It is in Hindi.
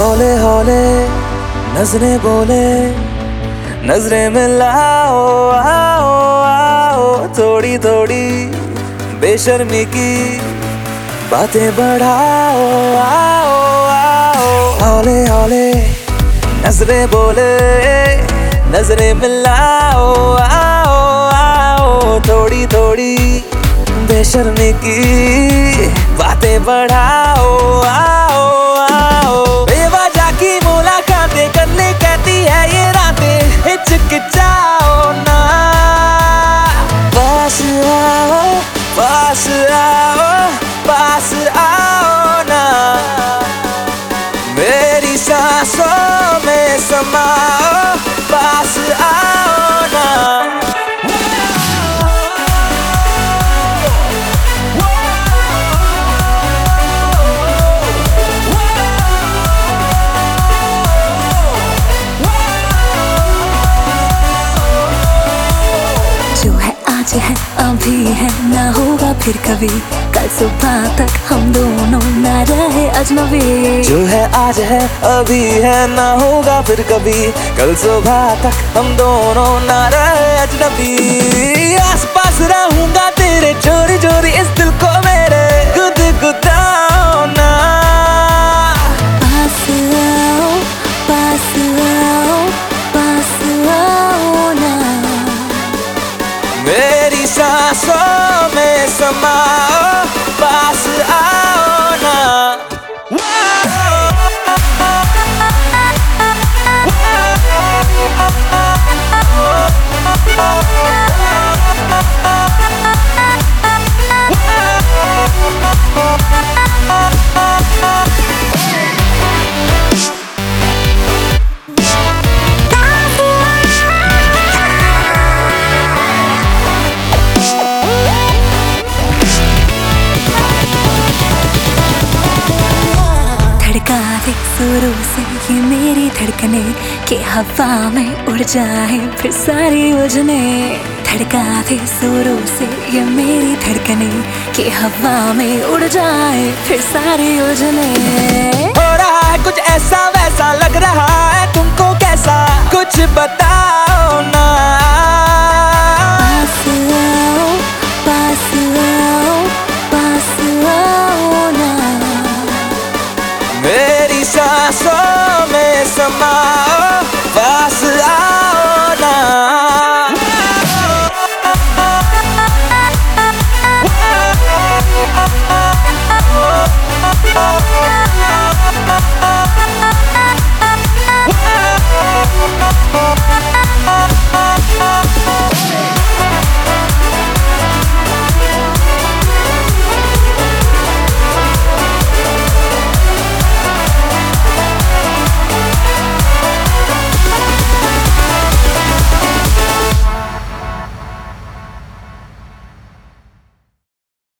हौले हौले नजरे बोले, नजरे मिलाओ आओ आओ। थोड़ी थोड़ी बेशर्मी की बातें बढ़ाओ, आओ आओ। हौले हौले नजरे बोले, नजरे मिलाओ आओ आओ। थोड़ी थोड़ी बेशर्मी की बातें बढ़ाओ, आओ। आज है, अभी है, ना होगा फिर कभी। कल सुबह तक हम दोनों ना रहे अजनबी। जो है आज है, अभी है, ना होगा फिर कभी। कल सुबह तक हम दोनों ना रहे अजनबी। आस पास रहूँगा तेरे दे सुरों से ये मेरी धड़कने के हवा में उड़ जाए फिर सारी उजने धड़का दे सुरों से ये मेरी धड़कने के हवा में उड़ जाए फिर सारी उजने हो रहा है कुछ ऐसा वैसा लग रहा है तुमको कैसा? कुछ बताओ ना। my